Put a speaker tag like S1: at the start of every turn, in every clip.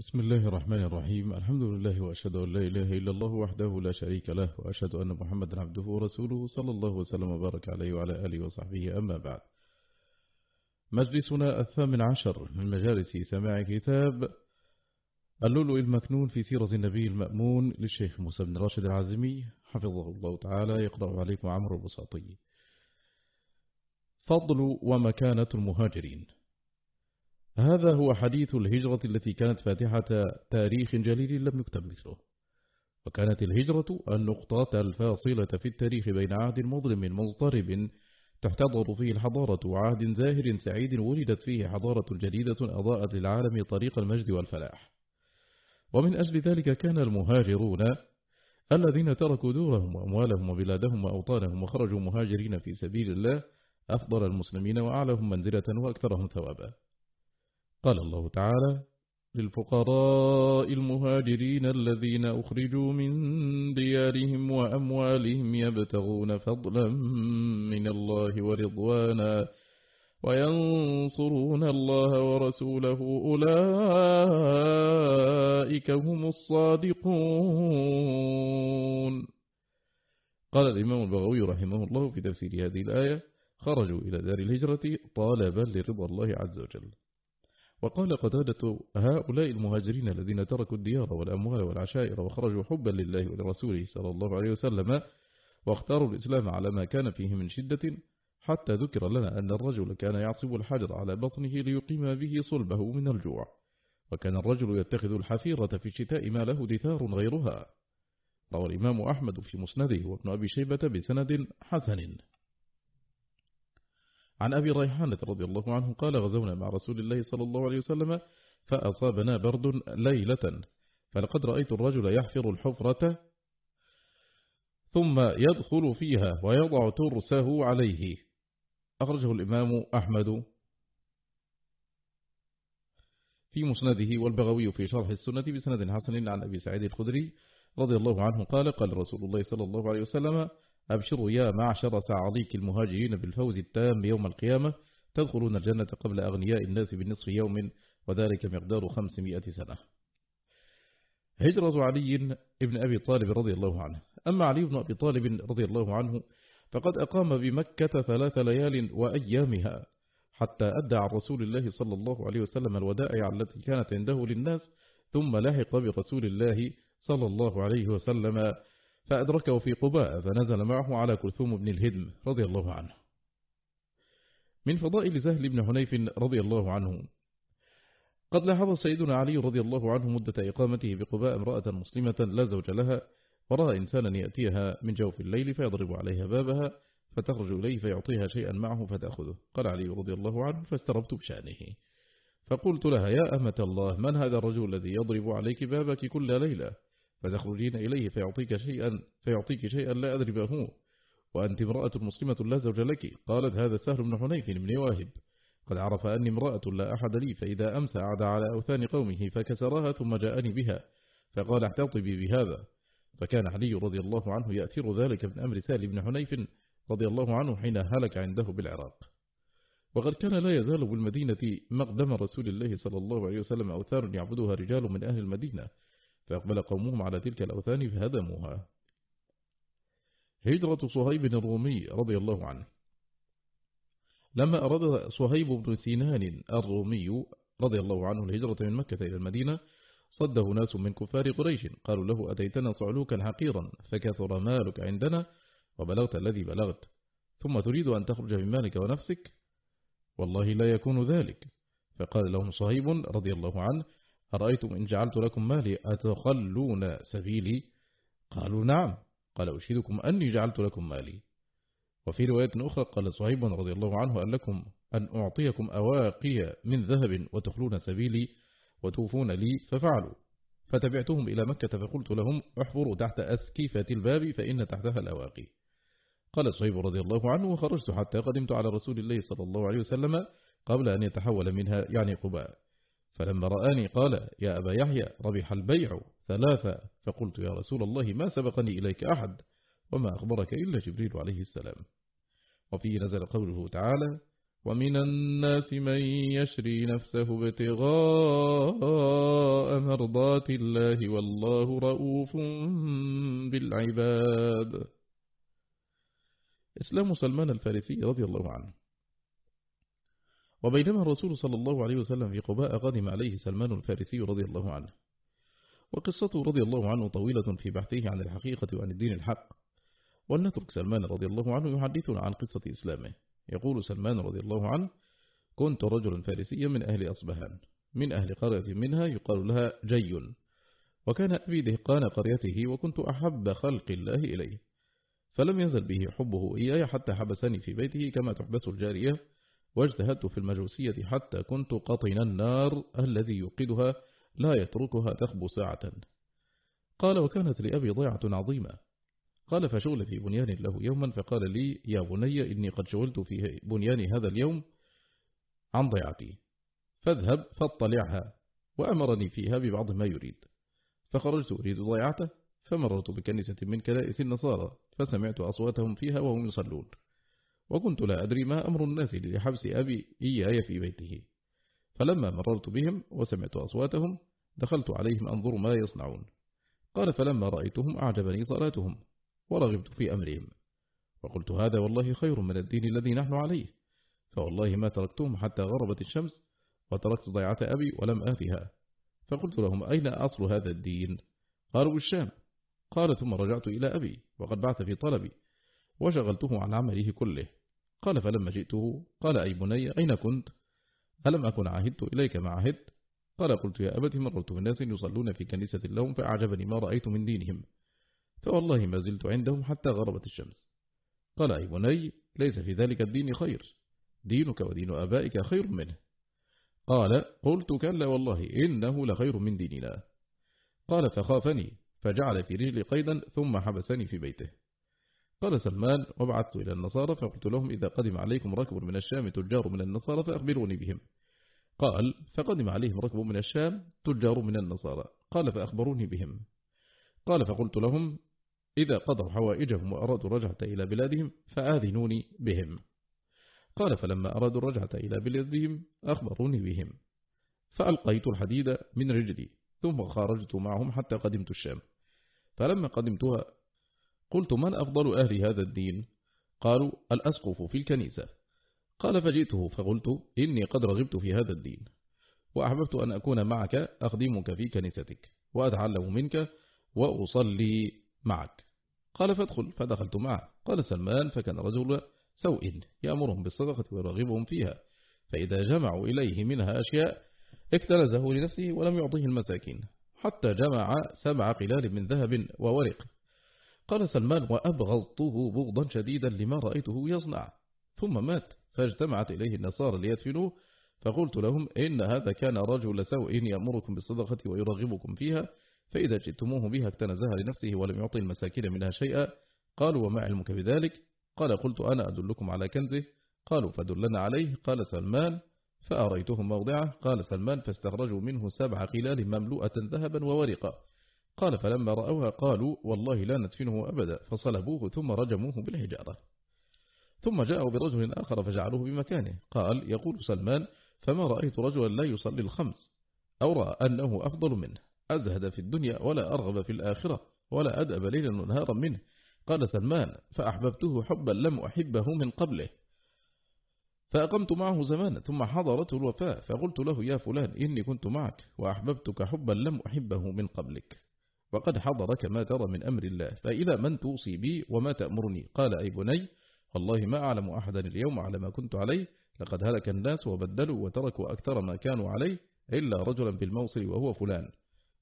S1: بسم الله الرحمن الرحيم. الحمد لله وأشهد أن لا إله إلا الله وحده لا شريك له وأشهد أن محمدا عبده ورسوله صلى الله وسلم وبارك عليه وعلى آله وصحبه أما بعد. مجلسنا الثامن عشر من مجالس سماع كتاب اللؤلؤ المكنون في سيرة النبي المأمون للشيخ موسى بن راشد العزمي حفظه الله تعالى يقرأ عليكم عمرو البساطي. فضل ومكانة المهاجرين. هذا هو حديث الهجرة التي كانت فاتحة تاريخ جليل لم يكتب مثله. وكانت الهجرة النقطة الفاصلة في التاريخ بين عهد مظلم مضطرب تحتضر فيه الحضارة وعهد زاهر سعيد ولدت فيه حضارة جديدة أضاءت للعالم طريق المجد والفلاح. ومن أجل ذلك كان المهاجرون الذين تركوا دورهم وأموالهم وبلادهم وأوطانهم وخرجوا مهاجرين في سبيل الله أفضل المسلمين وأعلهم منزلة وأكثرهم ثوابا. قال الله تعالى للفقراء المهاجرين الذين أخرجوا من ديارهم وأموالهم يبتغون فضلا من الله ورضوانا وينصرون الله ورسوله أولئك هم الصادقون. قال الإمام البغوي رحمه الله في تفسير هذه الآية خرجوا إلى دار الهجرة طالبا لرضا الله عز وجل. وقال قتادة هؤلاء المهاجرين الذين تركوا الديار والأموال والعشائر وخرجوا حبا لله ولرسوله صلى الله عليه وسلم واختاروا الإسلام على ما كان فيه من شدة حتى ذكر لنا أن الرجل كان يعصب الحجر على بطنه ليقيم به صلبه من الجوع وكان الرجل يتخذ الحفيرة في الشتاء ما له دثار غيرها. روى الإمام أحمد في مسنده وابن أبي شيبة بسند حسن. عن أبي ريحانة رضي الله عنه قال غزونا مع رسول الله صلى الله عليه وسلم فأصابنا برد ليلة. فلقد رأيت الرجل يحفر الحفرة ثم يدخل فيها ويضع ترسه عليه. أخرجه الإمام أحمد في مسنده والبغوي في شرح السنة بسند حسن عن أبي سعيد الخدري رضي الله عنه قال قال رسول الله صلى الله عليه وسلم أبشروا يا معشر سعاديك المهاجرين بالفوز التام يوم القيامة تدخلون الجنة قبل أغنياء الناس بالنصف يوم وذلك مقدار خمسمائة سنة. هجرة علي بن أبي طالب رضي الله عنه. أما علي بن أبي طالب رضي الله عنه فقد أقام بمكة ثلاث ليال وأيامها حتى أدى عن رسول الله صلى الله عليه وسلم الودائع التي كانت عنده للناس ثم لحق برسول الله صلى الله عليه وسلم فأدركه في قباء فنزل معه على كلثوم بن الهدم رضي الله عنه. من فضائل سهل بن حنيف رضي الله عنه. قد لاحظ سيدنا علي رضي الله عنه مدة إقامته بقباء امرأة مسلمة لا زوج لها ورأى إنسانا يأتيها من جوف الليل فيضرب عليها بابها فتخرج إليه فيعطيها شيئا معه فتأخذه. قال علي رضي الله عنه فاستربت بشأنه فقلت لها يا أمة الله من هذا الرجل الذي يضرب عليك بابك كل ليلة؟ فتخرجين إليه فيعطيك شيئا, فيعطيك شيئا لا أدري هو. وأنت امرأة مسلمة لا زوج لك. قالت هذا سهل بن حنيف بن واهب. قد عرف أني امرأة لا أحد لي فإذا أمسى عاد على أوثان قومه فكسرها ثم جاءني بها فقال احتطبي بهذا. فكان علي رضي الله عنه يأثير ذلك من أمر سهل بن حنيف رضي الله عنه حين هلك عنده بالعراق. وقد كان لا يزال بالمدينة مقدم رسول الله صلى الله عليه وسلم أوثار يعبدها رجال من أهل المدينة. فأقبل قومهم على تلك الأوثان فهدموها. هجرة صهيب الرومي رضي الله عنه. لما أراد صهيب بن سنان الرومي رضي الله عنه الهجرة من مكة إلى المدينة صده ناس من كفار قريش. قالوا له أتيتنا صعلوكا حقيرا فكثر مالك عندنا وبلغت الذي بلغت. ثم تريد أن تخرج من مالك ونفسك؟ والله لا يكون ذلك. فقال لهم صهيب رضي الله عنه أرأيتم إن جعلت لكم مالي أتخلون سبيلي؟ قالوا نعم. قال أشهدكم أني جعلت لكم مالي. وفي رواية أخرى قال صهيب رضي الله عنه أن لكم أن أعطيكم أواقي من ذهب وتخلون سبيلي وتوفون لي ففعلوا. فتبعتهم إلى مكة فقلت لهم احفروا تحت أسكيفة الباب فإن تحتها الأواقي. قال صهيب رضي الله عنه وخرجت حتى قدمت على رسول الله صلى الله عليه وسلم قبل أن يتحول منها يعني قباء. فلما رآني قال يا أبا يحيى ربح البيع ثلاثة فقلت يا رسول الله ما سبقني إليك أحد؟ وما أخبرك إلا جبريل عليه السلام. وفيه نزل قوله تعالى ومن الناس من يشري نفسه ابتغاء مرضات الله والله رؤوف بالعباد. إسلام سلمان الفارسي رضي الله عنه. وبينما الرسول صلى الله عليه وسلم في قباء قدم عليه سلمان الفارسي رضي الله عنه. وقصته رضي الله عنه طويلة في بحثه عن الحقيقة وعن الدين الحق. ولنترك سلمان رضي الله عنه يحدثنا عن قصة إسلامه. يقول سلمان رضي الله عنه كنت رجلا فارسيا من أهل أصبهان. من أهل قرية منها يقال لها جي. وكان أبي دهقان قريته وكنت أحب خلق الله إليه. فلم يزل به حبه إياي حتى حبسني في بيته كما تحبس الجارية واجتهدت في المجوسية حتى كنت قطن النار الذي يوقدها لا يتركها تخبو ساعة. قال وكانت لأبي ضيعة عظيمة. قال فشغل في بنيان له يوما. فقال لي يا بني إني قد شغلت في بنيان هذا اليوم عن ضيعتي. فاذهب فاطلعها وأمرني فيها ببعض ما يريد. فخرجت أريد ضيعته فمررت بكنيسة من كنائس النصارى فسمعت أصواتهم فيها وهم يصلون. وكنت لا أدري ما أمر الناس لحبس أبي إياي في بيته. فلما مررت بهم وسمعت أصواتهم دخلت عليهم أنظر ما يصنعون. قال فلما رأيتهم أعجبني صلاتهم ورغبت في أمرهم. وقلت هذا والله خير من الدين الذي نحن عليه. فوالله ما تركتهم حتى غربت الشمس وتركت ضيعة أبي ولم آتها. فقلت لهم أين أصل هذا الدين؟ قالوا بالشام. قال ثم رجعت إلى أبي وقد بعث في طلبي وشغلته عن عمله كله. قال فلما جئته قال أي بني أين كنت؟ ألم أكن عاهدت إليك ما عهدت؟ قال قلت يا أبت مررت بالناس يصلون في كنيسة لهم فأعجبني ما رأيت من دينهم. فوالله ما زلت عندهم حتى غربت الشمس. قال أي بني ليس في ذلك الدين خير. دينك ودين آبائك خير منه. قال قلت كلا والله إنه لخير من ديننا. قال فخافني فجعل في رجلي قيدا ثم حبسني في بيته. قال سلمان وبعثت إلى النصارى فقلت لهم إذا قدم عليكم ركب من الشام تجار من النصارى فأخبروني بهم. قال فقدم عليهم ركب من الشام تجار من النصارى. قال فأخبروني بهم. قال فقلت لهم إذا قضوا حوائجهم وأرادوا الرجعة إلى بلادهم فآذنوني بهم. قال فلما أرادوا الرجعة إلى بلادهم أخبروني بهم. فألقيت الحديد من رجلي ثم خرجت معهم حتى قدمت الشام. فلما قدمتها قلت من أفضل أهل هذا الدين؟ قالوا الأسقف في الكنيسة. قال فجئته فقلت إني قد رغبت في هذا الدين وأحببت أن أكون معك أخدمك في كنيستك وأتعلم منك وأصلي معك. قال فادخل فدخلت معه. قال سلمان فكان رجل سوء يأمرهم بالصدقة ويرغبهم فيها فإذا جمعوا إليه منها أشياء اكتلزه لنفسه ولم يعطيه المساكين حتى جمع سبع قلال من ذهب وورق. قال سلمان وأبغضته بغضا شديدا لما رأيته يصنع. ثم مات فاجتمعت إليه النصارى ليدفنوه. فقلت لهم إن هذا كان رجل سوء يأمركم بالصدقة ويرغبكم فيها فإذا جئتموه بها اكتنزها لنفسه ولم يعطي المساكين منها شيئا. قالوا وما علمك بذلك؟ قال قلت أنا أدلكم على كنزه؟ قالوا فدلنا عليه. قال سلمان فأريتهم موضعه؟ قال سلمان فاستخرجوا منه سبع قلال مملوءة ذهبا وورقا قال فلما رأوها قالوا والله لا ندفنه أبدا فصلبوه ثم رجموه بالحجارة. ثم جاءوا برجل آخر فجعلوه بمكانه قال يقول سلمان فما رأيت رجلا لا يصلي الخمس؟ أو رأى أنه أفضل منه. أزهد في الدنيا ولا أرغب في الآخرة ولا أدأب ليلا ونهارا منه. قال سلمان فأحببته حبا لم أحبه من قبله. فأقمت معه زمانا ثم حضرته الوفاة فقلت له يا فلان إني كنت معك وأحببتك حبا لم أحبه من قبلك. وقد حضرك ما ترى من أمر الله فإلى من توصي بي وما تأمرني؟ قال أي بني والله ما أعلم أحدا اليوم على ما كنت عليه لقد هلك الناس وبدلوا وتركوا أكثر ما كانوا عليه إلا رجلا بالموصل وهو فلان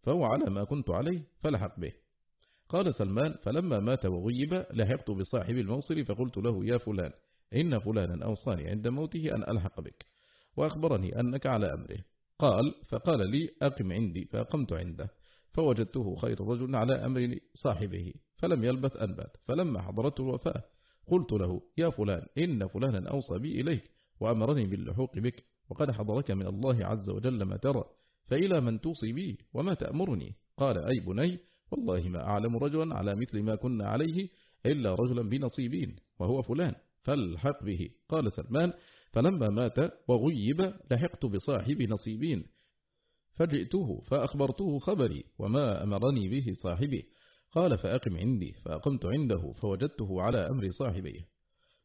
S1: فهو على ما كنت عليه فلحق به. قال سلمان فلما مات وغيب لحقت بصاحب الموصل فقلت له يا فلان إن فلانا أوصاني عند موته أن ألحق بك وأخبرني أنك على أمره. قال فقال لي أقم عندي فأقمت عنده. فوجدته خير رجل على أمر صاحبه فلم يلبث أن بات. فلما حضرته الوفاة قلت له يا فلان إن فلانا أوصى بي إليك وأمرني باللحوق بك وقد حضرك من الله عز وجل ما ترى فإلى من توصي بي وما تأمرني؟ قال أي بني والله ما أعلم رجلا على مثل ما كنا عليه إلا رجلا بنصيبين وهو فلان فالحق به. قال سلمان فلما مات وغيب لحقت بصاحب نصيبين فجئته فأخبرته خبري وما أمرني به صاحبي. قال فأقم عندي فأقمت عنده فوجدته على أمر صاحبيه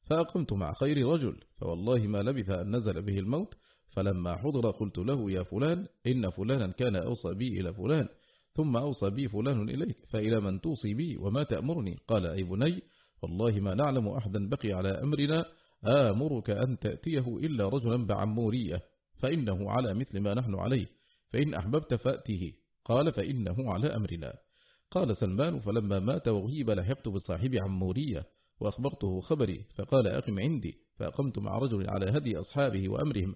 S1: فأقمت مع خير رجل فوالله ما لبث أن نزل به الموت فلما حضر قلت له يا فلان إن فلانا كان أوصى بي إلى فلان ثم أوصى بي فلان إليك فإلى من توصي بي وما تأمرني؟ قال أي بني والله ما نعلم أحدا بقي على أمرنا آمرك أن تأتيه إلا رجلا بعمورية فإنه على مثل ما نحن عليه. فإن أحببت فأته. قال فإنه على أمرنا. قال سلمان فلما مات وغيب لحقت بصاحب عمورية وأخبرته خبري. فقال أقم عندي. فأقمت مع رجل على هدي أصحابه وأمرهم.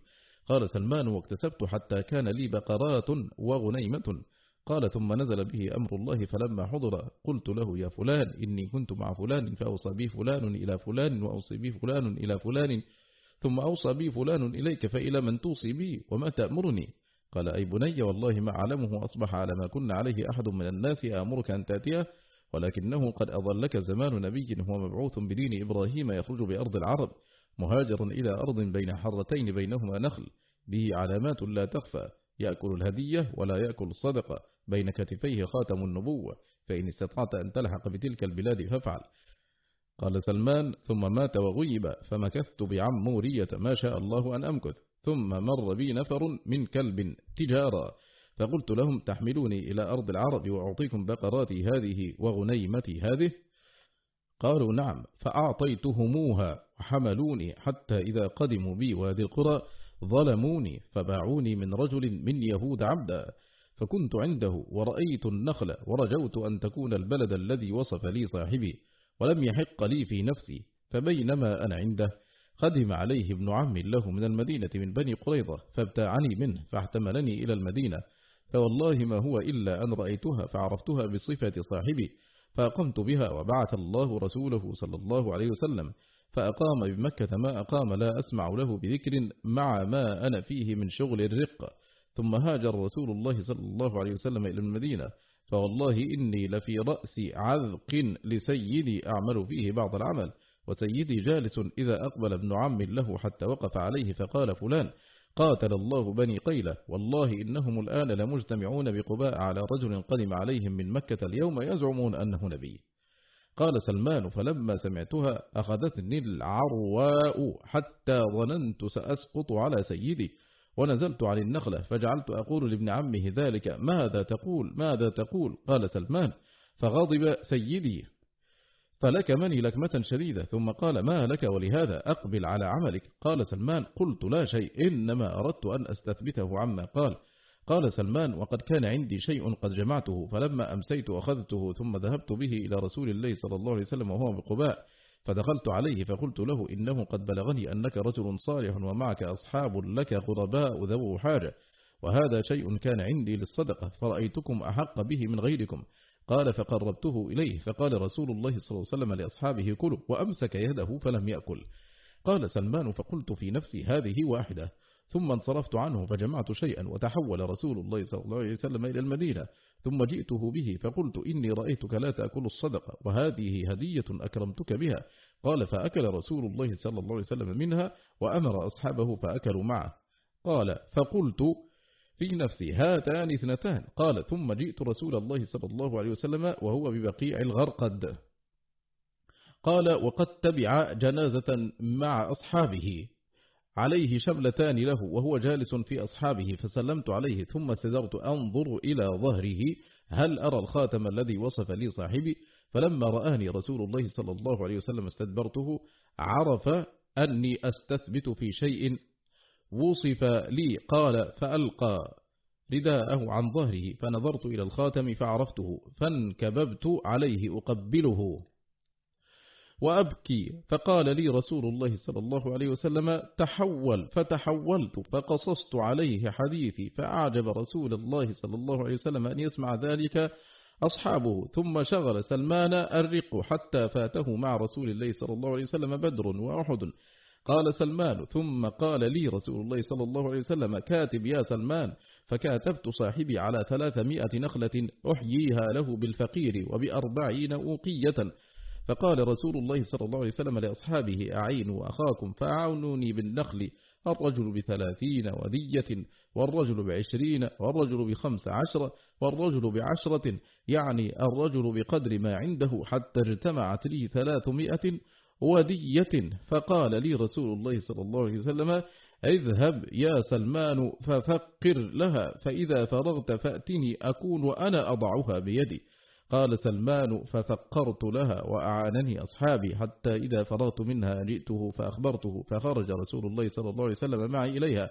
S1: قال سلمان واكتسبت حتى كان لي بقرات وغنيمة. قال ثم نزل به أمر الله فلما حضر قلت له يا فلان إني كنت مع فلان فأوصى بي فلان إلى فلان وأوصي بي فلان إلى فلان. ثم أوصى بي فلان إليك فإلى من توصي بي وما تأمرني. قال أي بني والله ما علمه أصبح على ما كنا عليه أحد من الناس آمرك أن تأتيه ولكنه قد أظلك زمان نبي هو مبعوث بدين إبراهيم يخرج بأرض العرب مهاجرا إلى أرض بين حرتين بينهما نخل به علامات لا تخفى يأكل الهدية ولا يأكل الصدقة بين كتفيه خاتم النبوة فإن استطعت أن تلحق بتلك البلاد فافعل. قال سلمان ثم مات وغيب فمكثت بعمورية ما شاء الله أن أمكث. ثم مر بي نفر من كلب تجارا فقلت لهم تحملوني إلى أرض العرب وأعطيكم بقراتي هذه وغنيمتي هذه؟ قالوا نعم. فأعطيتهموها وحملوني حتى إذا قدموا بي وادي القرى ظلموني فباعوني من رجل من يهود عبدا. فكنت عنده ورأيت النخل ورجوت أن تكون البلد الذي وصف لي صاحبي ولم يحق لي في نفسي فبينما أنا عنده قدم عليه ابن عم له من المدينة من بني قريظة فابتاعني منه فاحتملني إلى المدينة. فوالله ما هو إلا أن رأيتها فعرفتها بصفة صاحبي. فأقمت بها وبعث الله رسوله صلى الله عليه وسلم. فأقام بمكة ما أقام لا أسمع له بذكر مع ما أنا فيه من شغل الرقة ثم هاجر رسول الله صلى الله عليه وسلم إلى المدينة. فوالله إني لفي رأس عذق لسيدي أعمل فيه بعض العمل. وسيدي جالس إذا أقبل ابن عم له حتى وقف عليه فقال فلان قاتل الله بني قيلة والله إنهم الآن لمجتمعون بقباء على رجل قدم عليهم من مكة اليوم يزعمون أنه نبي. قال سلمان فلما سمعتها أخذتني العرواء حتى ظننت سأسقط على سيدي ونزلت عن النخلة فجعلت أقول لابن عمه ذلك ماذا تقول؟ ماذا تقول؟ قال سلمان فغضب سيدي. فلكمني لكمة شديدة. ثم قال ما لك ولهذا أقبل على عملك؟ قال سلمان قلت لا شيء إنما أردت أن أستثبته عما قال. قال سلمان وقد كان عندي شيء قد جمعته فلما أمسيت أخذته ثم ذهبت به إلى رسول الله صلى الله عليه وسلم وهو بقباء. فدخلت عليه فقلت له إنه قد بلغني أنك رجل صالح ومعك أصحاب لك غرباء ذو حاجة وهذا شيء كان عندي للصدقة فرأيتكم أحق به من غيركم. قال فقربته إليه فقال رسول الله صلى الله عليه وسلم لأصحابه كلوا وأمسك يده فلم يأكل. قال سلمان فقلت في نفسي هذه واحدة. ثم انصرفت عنه فجمعت شيئا وتحول رسول الله صلى الله عليه وسلم إلى المدينة. ثم جئته به فقلت إني رأيتك لا تأكل الصدقة وهذه هدية أكرمتك بها. قال فأكل رسول الله صلى الله عليه وسلم منها وأمر أصحابه فأكلوا معه. قال فقلت في نفسي هاتان اثنتان. قال ثم جئت رسول الله صلى الله عليه وسلم وهو ببقيع الغرقد. قال وقد تبع جنازة مع أصحابه. عليه شملتان له وهو جالس في أصحابه فسلمت عليه ثم سدرت أنظر إلى ظهره هل أرى الخاتم الذي وصف لي صاحبي؟ فلما رآني رسول الله صلى الله عليه وسلم استدبرته عرف أني أستثبت في شيء وصف لي قال فألقى رداءه عن ظهره فنظرت إلى الخاتم فعرفته فانكببت عليه أقبله. وأبكي فقال لي رسول الله صلى الله عليه وسلم تحول فتحولت فقصصت عليه حديثي فأعجب رسول الله صلى الله عليه وسلم أن يسمع ذلك أصحابه ثم شغل سلمان الرق حتى فاته مع رسول الله صلى الله عليه وسلم بدر وأحد. قال سلمان ثم قال لي رسول الله صلى الله عليه وسلم كاتب يا سلمان. فكاتبت صاحبي على ثلاثمائة نخلة أحييها له بالفقير وبأربعين أوقية. فقال رسول الله صلى الله عليه وسلم لأصحابه أعينوا أخاكم فأعونوني بالنخل الرجل بثلاثين ودية والرجل بعشرين والرجل بخمس عشرة والرجل بعشرة يعني الرجل بقدر ما عنده حتى اجتمعت لي ثلاثمائة ودية فقال لي رسول الله صلى الله عليه وسلم اذهب يا سلمان ففقر لها فإذا فرغت فأتني أكون وأنا أضعها بيدي. قال سلمان ففقرت لها وأعانني أصحابي حتى إذا فرغت منها جئته فأخبرته فخرج رسول الله صلى الله عليه وسلم معي إليها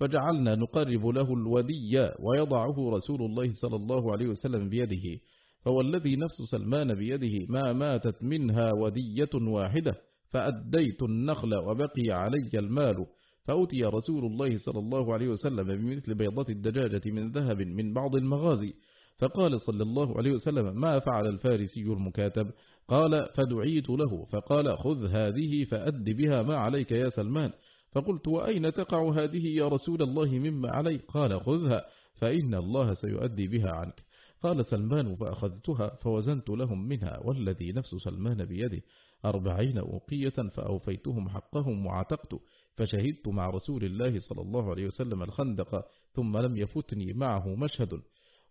S1: فجعلنا نقرب له الودي ويضعه رسول الله صلى الله عليه وسلم بيده. فوالذي نفس سلمان بيده ما ماتت منها ودية واحدة فأديت النخل وبقي علي المال. فأتي رسول الله صلى الله عليه وسلم بمثل بيضة الدجاجة من ذهب من بعض المغازي. فقال صلى الله عليه وسلم ما فعل الفارسي المكاتب؟ قال فدعيت له. فقال خذ هذه فأد بها ما عليك يا سلمان. فقلت وأين تقع هذه يا رسول الله مما علي قال خذها فإن الله سيؤدي بها عنك. قال سلمان فأخذتها فوزنت لهم منها والذي نفس سلمان بيده أربعين أوقية فأوفيتهم حقهم وعتقت فشهدت مع رسول الله صلى الله عليه وسلم الخندق ثم لم يفتني معه مشهد.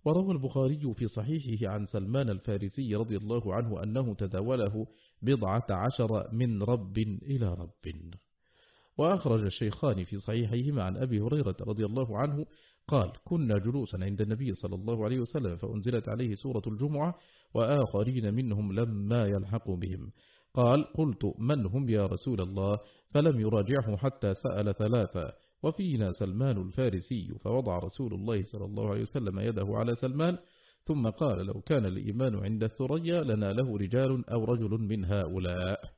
S1: وروى البخاري في صحيحه عن سلمان الفارسي رضي الله عنه أنه تداوله بضعة عشر من رب إلى رب. وأخرج الشيخان في صحيحهما عن أبي هريرة رضي الله عنه قال كنا جلوسا عند النبي صلى الله عليه وسلم فأنزلت عليه سورة الجمعة وآخرين منهم لما يلحقوا بهم. قال قلت من هم يا رسول الله؟ فلم يراجعه حتى سأل ثلاثة وفينا سلمان الفارسي؟ فوضع رسول الله صلى الله عليه وسلم يده على سلمان ثم قال لو كان الإيمان عند الثريا لنا له رجال أو رجل من هؤلاء.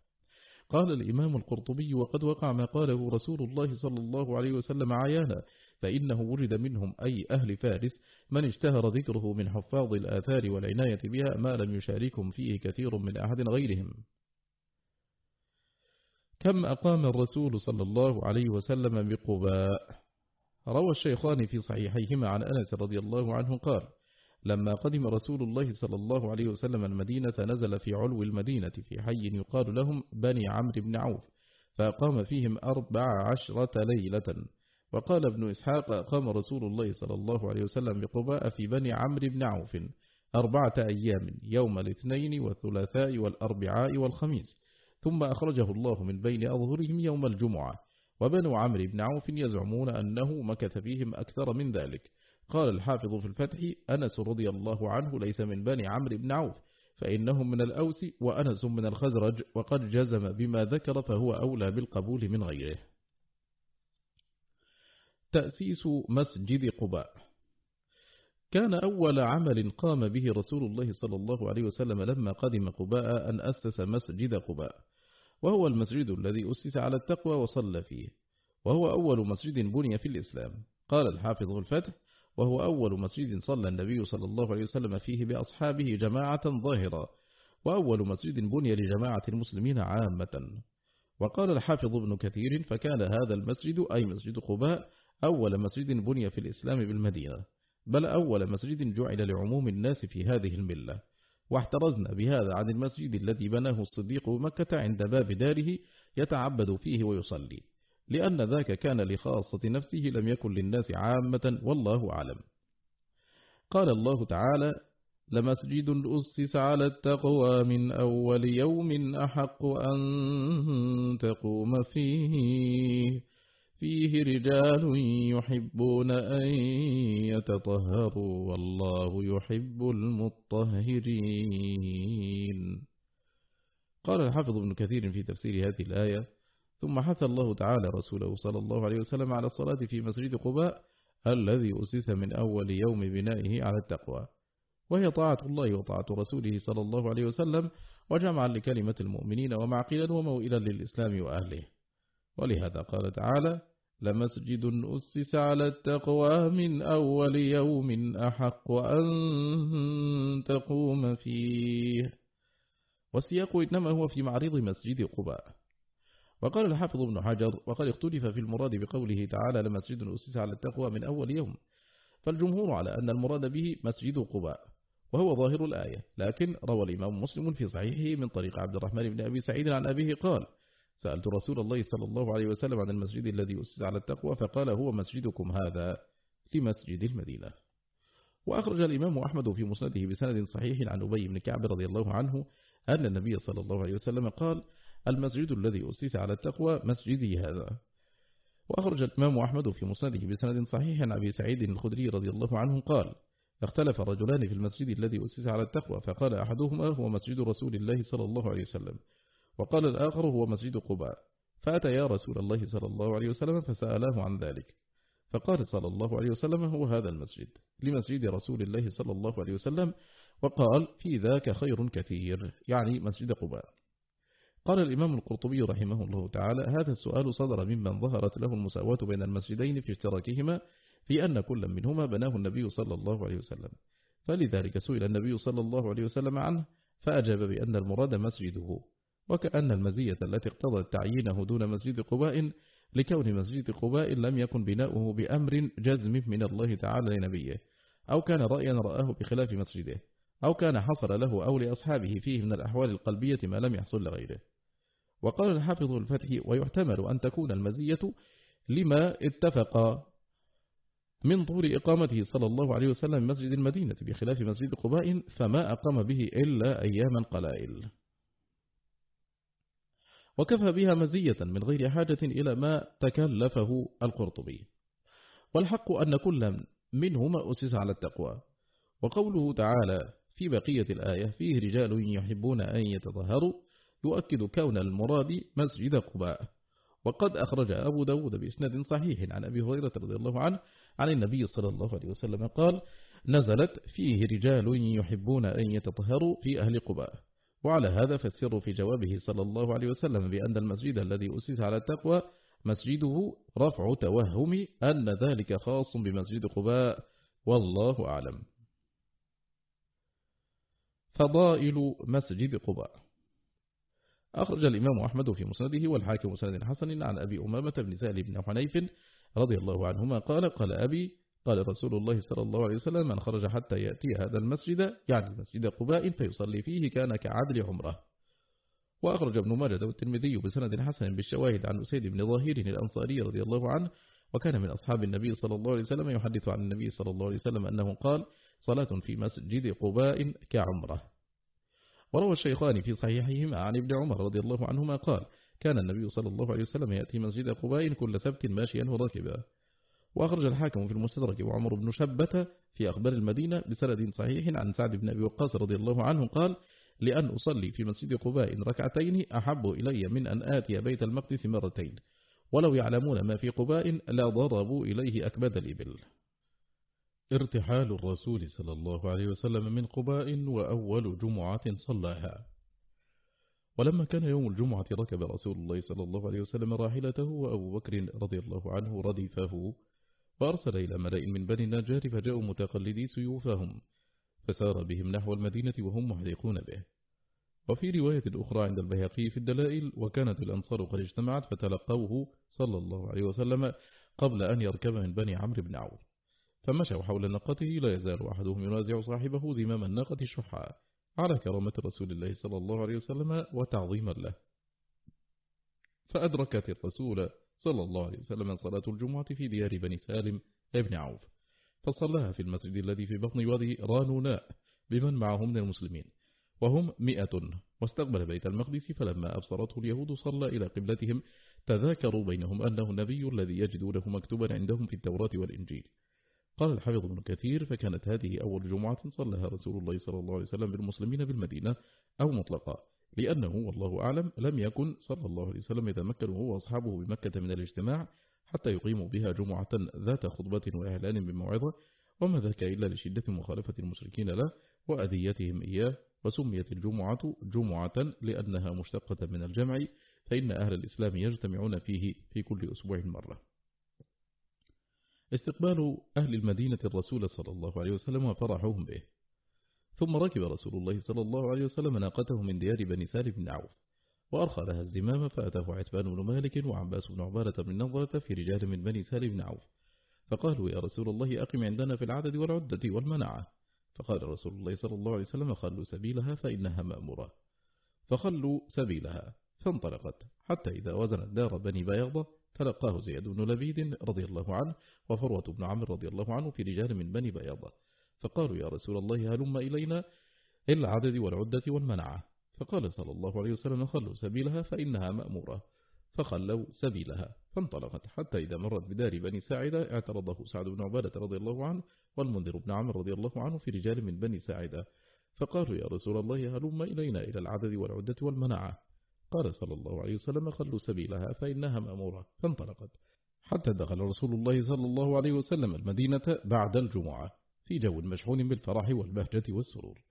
S1: قال الإمام القرطبي وقد وقع ما قاله رسول الله صلى الله عليه وسلم عيانا فإنه ورد منهم أي أهل فارس من اشتهر ذكره من حفاظ الآثار والعناية بها ما لم يشاركهم فيه كثير من أحد غيرهم. كم أقام الرسول صلى الله عليه وسلم بقباء؟ روى الشيخان في صحيحيهما عن أنس رضي الله عنه قال لما قدم رسول الله صلى الله عليه وسلم المدينة نزل في علو المدينة في حي يقال لهم بني عمرو بن عوف فأقام فيهم أربع عشرة ليلة. وقال ابن إسحاق قام رسول الله صلى الله عليه وسلم بقباء في بني عمرو بن عوف أربعة أيام يوم الاثنين والثلاثاء والأربعاء والخميس. ثم أخرجه الله من بين أظهرهم يوم الجمعة. وبنو عمرو بن عوف يزعمون أنه مكث فيهم أكثر من ذلك. قال الحافظ في الفتح أنس رضي الله عنه ليس من بني عمرو بن عوف فإنهم من الأوس وأنس من الخزرج وقد جزم بما ذكر فهو أولى بالقبول من غيره. تأسيس مسجد قباء. كان أول عمل قام به رسول الله صلى الله عليه وسلم لما قدم قباء أن أسس مسجد قباء وهو المسجد الذي أسس على التقوى وصلى فيه وهو أول مسجد بني في الإسلام. قال الحافظ الفتح وهو أول مسجد صلى النبي صلى الله عليه وسلم فيه بأصحابه جماعة ظاهرة وأول مسجد بني لجماعة المسلمين عامة. وقال الحافظ ابن كثير فكان هذا المسجد أي مسجد قباء أول مسجد بني في الإسلام بالمدينة بل أول مسجد جعل لعموم الناس في هذه الملة. واحترزنا بهذا عن المسجد الذي بناه الصديق بمكة عند باب داره يتعبد فيه ويصلي. لأن ذاك كان لخاصة نفسه لم يكن للناس عامة والله أعلم. قال الله تعالى لمسجد أسس على التقوى من أول يوم أحق أن تقوم فيه فيه رجال يحبون أن يتطهروا والله يحب المطهرين. قال الحافظ ابن كثير في تفسير هذه الآية ثم حث الله تعالى رسوله صلى الله عليه وسلم على الصلاة في مسجد قباء الذي أسس من أول يوم بنائه على التقوى. وهي طاعة الله وطاعة رسوله صلى الله عليه وسلم وجمعا لكلمة المؤمنين ومعقلا وموئلا للإسلام وأهله. ولهذا قال تعالى لمسجد أسس على التقوى من أول يوم أحق أن تقوم فيه. والسياق إنما هو في معرض مسجد قباء. وقال الحافظ ابن حجر وقد اختلف في المراد بقوله تعالى لمسجد أسس على التقوى من أول يوم. فالجمهور على أن المراد به مسجد قباء وهو ظاهر الآية. لكن روى الإمام مسلم في صحيحه من طريق عبد الرحمن بن أبي سعيد عن أبيه قال سألت رسول الله صلى الله عليه وسلم عن المسجد الذي أسس على التقوى فقال هو مسجدكم هذا في مسجد المدينة. وأخرج الإمام أحمد في مسنده بسند صحيح عن أبي بن كعب رضي الله عنه أن النبي صلى الله عليه وسلم قال المسجد الذي أسس على التقوى مسجدي هذا. وأخرج الإمام أحمد في مسنده بسند صحيح عن أبي سعيد الخدري رضي الله عنه قال اختلف رجلان في المسجد الذي أسس على التقوى فقال أحدهما هو مسجد رسول الله صلى الله عليه وسلم وقال الآخر هو مسجد قباء. فأتى يا رسول الله صلى الله عليه وسلم فسألاه عن ذلك. فقال صلى الله عليه وسلم هو هذا المسجد لمسجد رسول الله صلى الله عليه وسلم. وقال في ذاك خير كثير يعني مسجد قباء. قال الإمام القرطبي رحمه الله تعالى هذا السؤال صدر ممن ظهرت له المساواة بين المسجدين في اشتراكهما في أن كل منهما بناه النبي صلى الله عليه وسلم. فلذلك سئل النبي صلى الله عليه وسلم عنه فأجاب بأن المراد مسجده وكأن المزية التي اقتضت تعيينه دون مسجد قباء لكون مسجد قباء لم يكن بناؤه بأمر جزم من الله تعالى لنبيه أو كان رأيا رآه بخلاف مسجده أو كان حصل له أو لأصحابه فيه من الأحوال القلبية ما لم يحصل لغيره. وقال الحافظ الفتح ويحتمل أن تكون المزية لما اتفق من طول إقامته صلى الله عليه وسلم مسجد المدينة بخلاف مسجد قباء فما أقام به إلا أياما قلائل. وكفى بها مزية من غير حاجة إلى ما تكلفه القرطبي. والحق أن كل منهما أسس على التقوى. وقوله تعالى في بقية الآية فيه رجال يحبون أن يتظهروا يؤكد كون المراد مسجد قباء. وقد أخرج أبو داود بإسناد صحيح عن أبي هريرة رضي الله عنه عن النبي صلى الله عليه وسلم قال نزلت فيه رجال يحبون أن يتطهروا في أهل قباء. وعلى هذا فالسر في جوابه صلى الله عليه وسلم بأن المسجد الذي أسس على التقوى مسجده رفع توهم أن ذلك خاص بمسجد قباء. والله أعلم. فضائل مسجد قباء. أخرج الإمام أحمد في مسنده والحاكم مسند حسن عن أبي أمامة بن سهل بن حنيف رضي الله عنهما قال قال أبي قال رسول الله صلى الله عليه وسلم من خرج حتى يأتي هذا المسجد يعني مسجد قباء فيصلي فيه كان كعدل عمرة وأخرج ابن ماجد والترمذي بسند حسن بالشواهد عن أسيد بن ظاهر الأنصاري رضي الله عنه وكان من أصحاب النبي صلى الله عليه وسلم يحدث عن النبي صلى الله عليه وسلم أنه قال صلاة في مسجد قباء كعمرة وروى الشيخان في صحيحهما عن ابن عمر رضي الله عنهما قال كان النبي صلى الله عليه وسلم يأتي مسجد قباء كل سبت ماشيا وراكبا. وأخرج الحاكم في المستدرك وعمر بن شبة في أخبار المدينة بسند صحيح عن سعد بن أبي وقاص رضي الله عنه قال لأن أصلي في مسجد قباء ركعتين أحب إلي من أن آتي بيت المقدس مرتين. ولو يعلمون ما في قباء لا ضربوا إليه أكبد الإبل. ارتحال الرسول صلى الله عليه وسلم من قباء وأول جمعة صلاها. ولما كان يوم الجمعة ركب رسول الله صلى الله عليه وسلم راحلته وأبو بكر رضي الله عنه ردفه فأرسل إلى ملئ من بني النجار فجاءوا متقلدي سيوفهم فسار بهم نحو المدينة وهم محرقون به. وفي رواية أخرى عند البيهقي في الدلائل وكانت الأنصار قد اجتمعت فتلقوه صلى الله عليه وسلم قبل أن يركب من بني عمرو بن عوف. فمشوا حول ناقته لا يزال أحدهم ينازع صاحبه ذمام الناقة شحا على كرامة رسول الله صلى الله عليه وسلم وتعظيما له. فأدركت الرسول صلى الله عليه وسلم صلاة الجمعة في ديار بني سالم ابن عوف فصلىها في المسجد الذي في بطن وادي رانوناء بمن معهم من المسلمين وهم مئة واستقبل بيت المقدس فلما أبصرته اليهود صلى إلى قبلتهم تذاكروا بينهم أنه النبي الذي يجدونه مكتوبا عندهم في التوراة والإنجيل. قال الحافظ ابن كثير فكانت هذه أول جمعة صلىها رسول الله صلى الله عليه وسلم بالمسلمين بالمدينة أو مطلقا لأنه والله أعلم لم يكن صلى الله عليه وسلم يتمكن هو وأصحابه بمكة من الاجتماع حتى يقيموا بها جمعة ذات خطبة وإعلان بموعظة وما ذاك إلا لشدة مخالفة المشركين له وأذيتهم إياه وسميت الجمعة جمعة لأنها مشتقة من الجمع فإن أهل الإسلام يجتمعون فيه في كل أسبوع مرة. استقبال أهل المدينة الرسول صلى الله عليه وسلم وفرحهم به. ثم ركب رسول الله صلى الله عليه وسلم ناقته من ديار بني سالم بن عوف وأرخى لها الزمام فأتاه عتبان بن مالك وعباس بن عبارة بن نظرة في رجال من بني سالم بن عوف فقالوا يا رسول الله أقم عندنا في العدد والعدة والمنعة. فقال رسول الله صلى الله عليه وسلم خلوا سبيلها فإنها مأمورة. فخلوا سبيلها فانطلقت حتى إذا وزنت دار بني بياضة تلقاه زياد بن لبيد رضي الله عنه وفروة بن عمرو رضي الله عنه في رجال من بني بياضة فقالوا يا رسول الله هلم إلينا العدد والعدة والمنعة. فقال صلى الله عليه وسلم خلوا سبيلها فإنها مأمورة. فخلوا سبيلها فانطلقت حتى إذا مرت بدار بني ساعدة اعترضه سعد بن عبادة رضي الله عنه والمنذر بن عمر رضي الله عنه في رجال من بني ساعدة. فقالوا يا رسول الله هلم إلينا إلى العدد والعدة والمنعة. قال صلى الله عليه وسلم خلوا سبيلها فإنها مأمورة فانطلقت. حتى دخل رسول الله صلى الله عليه وسلم المدينة بعد الجمعة في جو مشحون بالفرح والبهجة والسرور.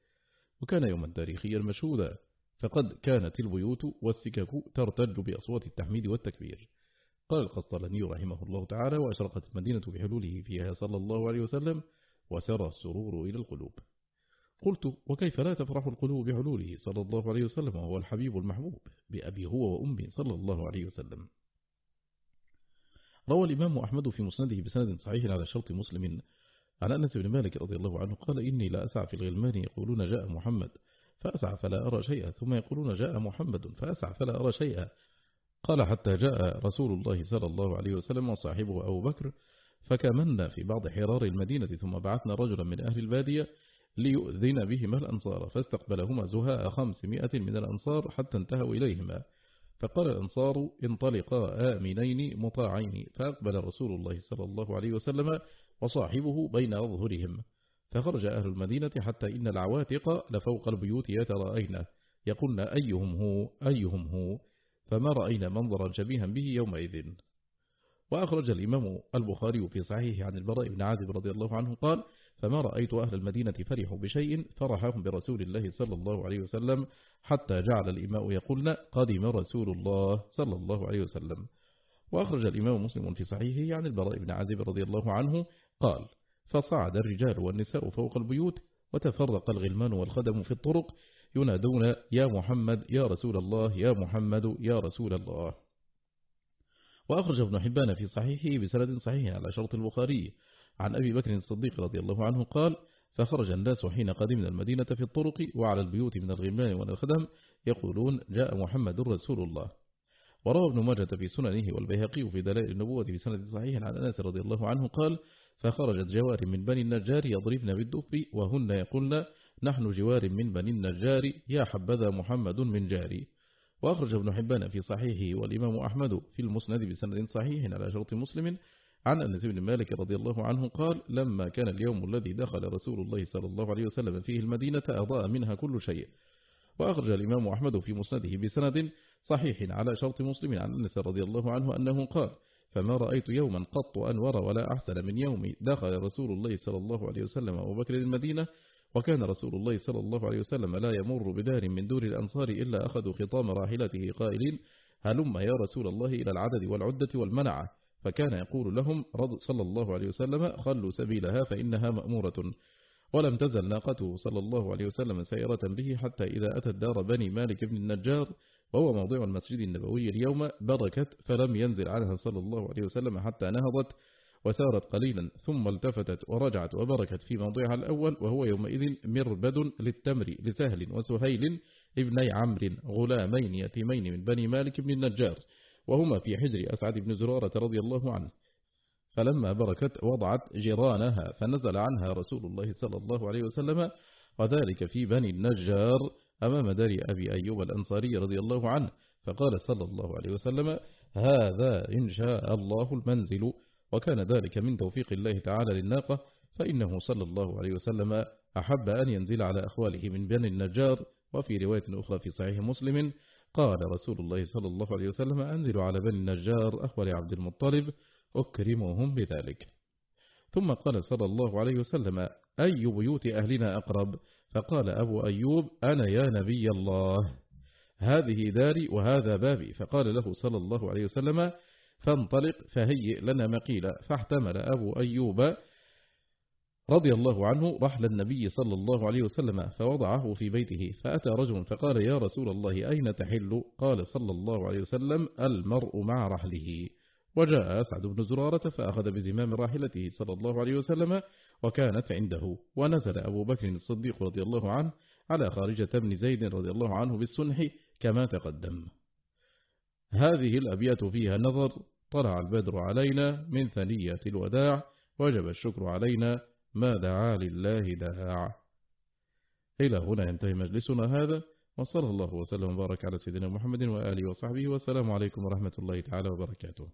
S1: وكان يوما تاريخيا مشهودا فقد كانت البيوت والسكك ترتج بأصوات التحميد والتكبير. قال القسطلاني رحمه الله تعالى وأشرقت المدينة بحلوله فيها صلى الله عليه وسلم وسرى السرور إلى القلوب. قلت وكيف لا تفرح القلوب بحلوله صلى الله عليه وسلم وهو الحبيب المحبوب بأبي هو وأمي صلى الله عليه وسلم. روى الإمام أحمد في مسنده بسند صحيح على شرط مسلم. عن أنس بن مالك رضي الله عنه قال إني لا أسعى في الغلمان يقولون جاء محمد فأسعى فلا أرى شيئا ثم يقولون جاء محمد فأسعى فلا أرى شيئا. قال حتى جاء رسول الله صلى الله عليه وسلم وصاحبه أبو بكر فكمنا في بعض حرار المدينة ثم بعثنا رجلا من أهل البادية ليؤذن بهما الأنصار فاستقبلهما زهاء خمسمائة من الأنصار حتى انتهوا إليهما. فقال الأنصار انطلقا آمنين مطاعين. فأقبل رسول الله صلى الله عليه وسلم وصاحبه بين أظهرهم فخرج أهل المدينة حتى إن العواتق لفوق البيوت يترأين يقولن أيهم هو؟ أيهم هو؟ فما رأينا منظرا شبيها به يومئذ. وأخرج الإمام البخاري في صحيح عن البراء بن عازب رضي الله عنه قال فما رأيت أهل المدينة فرحوا بشيء فرحهم برسول الله صلى الله عليه وسلم حتى جعل الإماء يقولن قدم رسول الله صلى الله عليه وسلم. وأخرج الإمام مسلم في صحيحه عن البراء بن عازب رضي الله عنه قال فصعد الرجال والنساء فوق البيوت وتفرق الغلمان والخدم في الطرق ينادون يا محمد يا رسول الله يا محمد يا رسول الله. وأخرج ابن حبان في صحيحه بسند صحيح على شرط البخاري عن أبي بكر الصديق رضي الله عنه قال فخرج الناس حين قدمنا المدينة في الطرق وعلى البيوت من الغلمان والخدم يقولون جاء محمد رسول الله. وروى ابن ماجة في سننه والبيهقي في دلائل النبوة في سند صحيح عن أنس رضي الله عنه قال فخرجت جوار من بني النجار يضربن بالدف وهن يقولن نحن جوار من بني النجار يا حبذا محمد من جاري. وأخرج ابن حبان في صحيحه والإمام أحمد في المسند بسند صحيح على شرط مسلم عن أنس بن مالك رضي الله عنه قال لما كان اليوم الذي دخل رسول الله صلى الله عليه وسلم فيه المدينة أضاء منها كل شيء. وأخرج الإمام أحمد في مسنده بسند صحيح على شرط مسلم عن أنس رضي الله عنه أنه قال فما رأيت يوما قط أنور ولا أحسن من يوم دخل رسول الله صلى الله عليه وسلم أبو بكر المدينة وكان رسول الله صلى الله عليه وسلم لا يمر بدار من دور الأنصار إلا أخذوا خطام راحلته قائلين هلم يا رسول الله إلى العدد والعدة والمنعة؟ فكان يقول لهم صلى الله عليه وسلم خلوا سبيلها فإنها مأمورة. ولم تزل ناقته صلى الله عليه وسلم سيرة به حتى إذا أتت دار بني مالك بن النجار وهو موضع المسجد النبوي اليوم بركت فلم ينزل عنها صلى الله عليه وسلم حتى نهضت وسارت قليلا ثم التفتت ورجعت وبركت في موضعها الأول وهو يومئذ مربد للتمر لسهل وسهيل ابني عمرو غلامين يتيمين من بني مالك بن النجار. وهما في حجر أسعد بن زرارة رضي الله عنه. فلما بركت وضعت جيرانها فنزل عنها رسول الله صلى الله عليه وسلم وذلك في بني النجار أمام دار أبي أيوب الأنصاري رضي الله عنه. فقال صلى الله عليه وسلم هذا إن شاء الله المنزل وكان ذلك من توفيق الله تعالى للناقة فإنه صلى الله عليه وسلم أحب أن ينزل على أخواله من بني النجار. وفي رواية أخرى في صحيح مسلم قال رسول الله صلى الله عليه وسلم أنزل على بني النجار أخوال عبد المطلب أكرمهم بذلك. ثم قال صلى الله عليه وسلم أي بيوت أهلنا أقرب؟ فقال أبو أيوب أنا يا نبي الله هذه داري وهذا بابي. فقال له صلى الله عليه وسلم فانطلق فهيئ لنا مقيلا. فاحتمل أبو أيوب رضي الله عنه رحل النبي صلى الله عليه وسلم فوضعه في بيته فأتى رجل فقال يا رسول الله أين تحل؟ قال صلى الله عليه وسلم المرء مع رحله. وجاء أسعد بن زرارة فأخذ بزمام راحلته صلى الله عليه وسلم وكانت عنده. ونزل أبو بكر الصديق رضي الله عنه على خارجة بن زيد رضي الله عنه بالسنح كما تقدم. هذه الأبيات فيها نظر طلع البدر علينا من ثنيات الوداع وجب الشكر علينا ما دعا لله داع إلى هنا ينتهي مجلسنا هذا وصلى الله وسلم وبارك على سيدنا محمد وآله وصحبه والسلام عليكم ورحمة الله تعالى وبركاته.